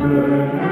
Amen.